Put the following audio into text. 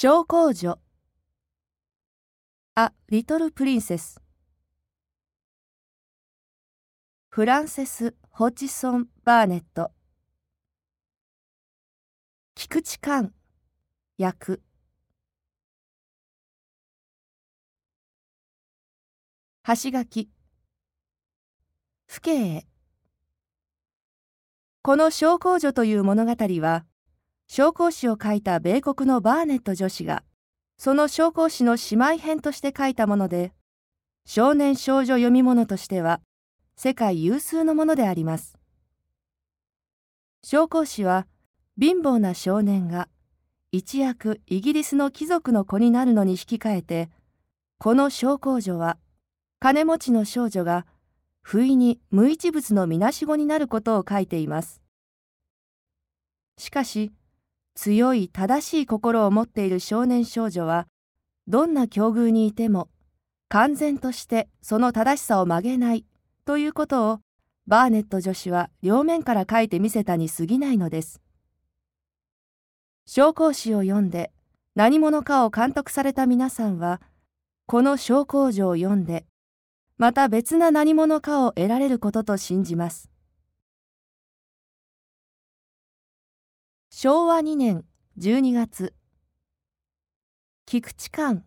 小公女。A Little Princess. フランセス・ホジソン・バーネット。菊池寛役。橋垣。父兄。へこの小公女という物語は紹興詩を書いた米国のバーネット女子がその紹興詩の姉妹編として書いたもので少年少女読み物としては世界有数のものであります。紹興詩は貧乏な少年が一躍イギリスの貴族の子になるのに引き換えてこの小公女は金持ちの少女が不意に無一物のみなしごになることを書いています。しかし強い正しい心を持っている少年少女はどんな境遇にいても完全としてその正しさを曲げないということをバーネット女子は両面から書いてみせたに過ぎないのです。紹興詩を読んで何者かを監督された皆さんはこの小公女を読んでまた別な何者かを得られることと信じます。昭和2年12月。菊池寛。